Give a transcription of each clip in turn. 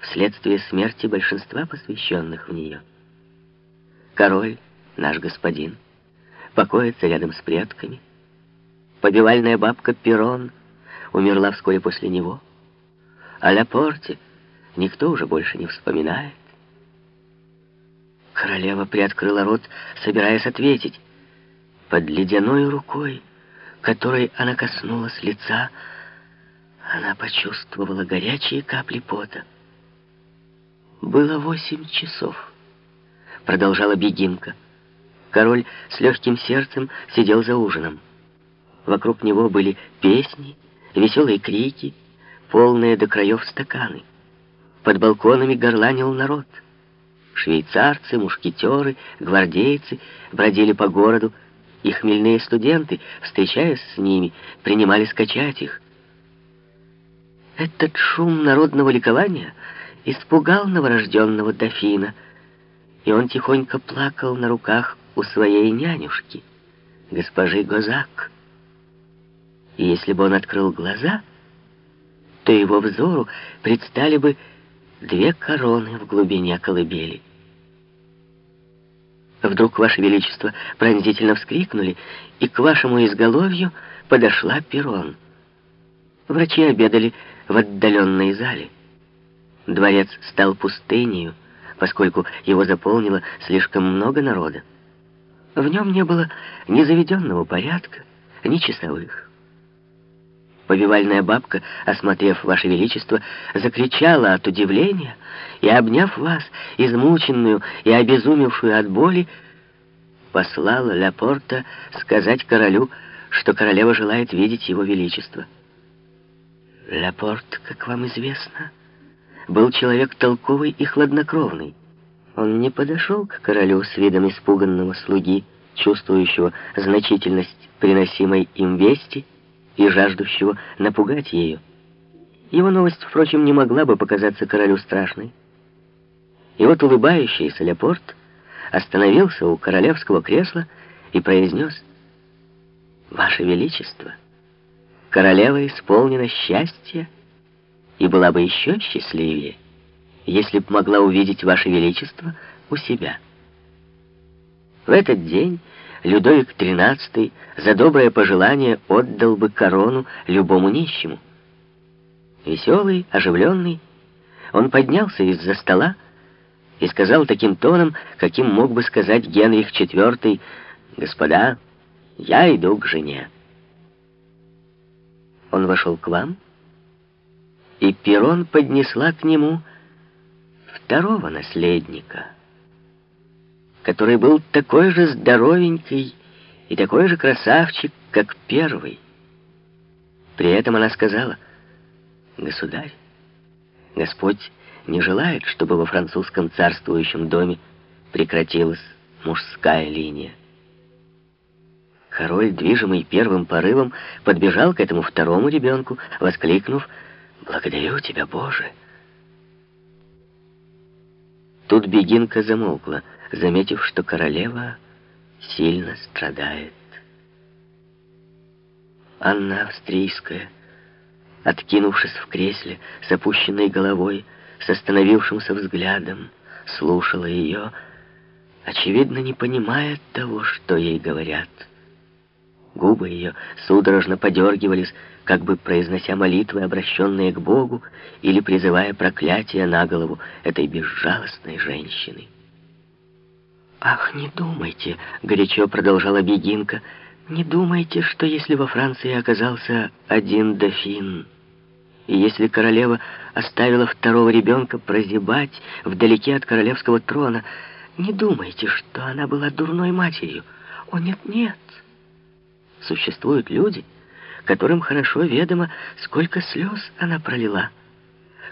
вследствие смерти большинства посвященных в нее. Король, наш господин, покоится рядом с предками. Побивальная бабка Перрон умерла вскоре после него. А Ляпорте никто уже больше не вспоминает. Королева приоткрыла рот, собираясь ответить. Под ледяной рукой, которой она коснулась лица, она почувствовала горячие капли пота. Было восемь часов. Продолжала бегинка. Король с легким сердцем сидел за ужином. Вокруг него были песни, веселые крики, полные до краев стаканы. Под балконами горланил народ. Швейцарцы, мушкетеры, гвардейцы бродили по городу, и хмельные студенты, встречаясь с ними, принимали скачать их. Этот шум народного ликования испугал новорожденного дофина, и он тихонько плакал на руках у своей нянюшки, госпожи Гозак. И если бы он открыл глаза, то его взору предстали бы две короны в глубине колыбели. Вдруг, Ваше Величество, пронзительно вскрикнули, и к вашему изголовью подошла перрон. Врачи обедали в отдаленной зале. Дворец стал пустынью, поскольку его заполнило слишком много народа. В нем не было ни заведенного порядка, ни часовых. Повивальная бабка, осмотрев Ваше Величество, закричала от удивления и, обняв вас, измученную и обезумевшую от боли, послала Ляпорта сказать королю, что королева желает видеть его величество. Лапорт, как вам известно, был человек толковый и хладнокровный. Он не подошел к королю с видом испуганного слуги, чувствующего значительность приносимой им вести и жаждущего напугать ее. Его новость, впрочем, не могла бы показаться королю страшной. И вот улыбающийся Лепорт остановился у королевского кресла и произнес «Ваше Величество». Королева исполнена счастья и была бы еще счастливее, если б могла увидеть Ваше Величество у себя. В этот день Людовик XIII за доброе пожелание отдал бы корону любому нищему. Веселый, оживленный, он поднялся из-за стола и сказал таким тоном, каким мог бы сказать Генрих IV, «Господа, я иду к жене». Он вошел к вам, и Перрон поднесла к нему второго наследника, который был такой же здоровенький и такой же красавчик, как первый. При этом она сказала, «Государь, Господь не желает, чтобы во французском царствующем доме прекратилась мужская линия. Король, движимый первым порывом, подбежал к этому второму ребенку, воскликнув «Благодарю тебя, Боже!». Тут бегинка замолкла, заметив, что королева сильно страдает. Анна Австрийская, откинувшись в кресле, с опущенной головой, с остановившимся взглядом, слушала ее, очевидно, не понимая того, что ей говорят. Губы ее судорожно подергивались, как бы произнося молитвы, обращенные к Богу, или призывая проклятие на голову этой безжалостной женщины. «Ах, не думайте!» — горячо продолжала Бегинка. «Не думайте, что если во Франции оказался один дофин, и если королева оставила второго ребенка прозябать вдалеке от королевского трона, не думайте, что она была дурной матерью. О, нет-нет!» Существуют люди, которым хорошо ведомо, сколько слез она пролила,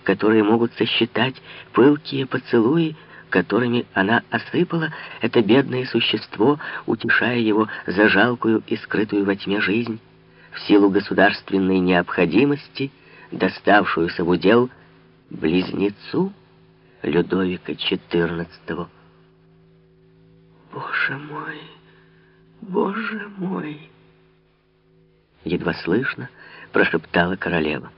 которые могут сосчитать пылкие поцелуи, которыми она осыпала это бедное существо, утешая его за жалкую и скрытую во тьме жизнь, в силу государственной необходимости, доставшуюся в удел близнецу Людовика XIV. «Боже мой! Боже мой!» Едва слышно прошептала королева.